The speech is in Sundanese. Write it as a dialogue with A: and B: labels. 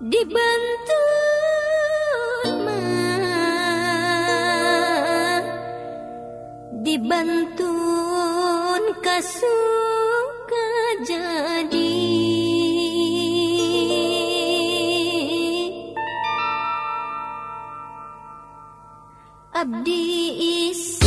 A: dibantu dibantu kasuka jadi. Abdi is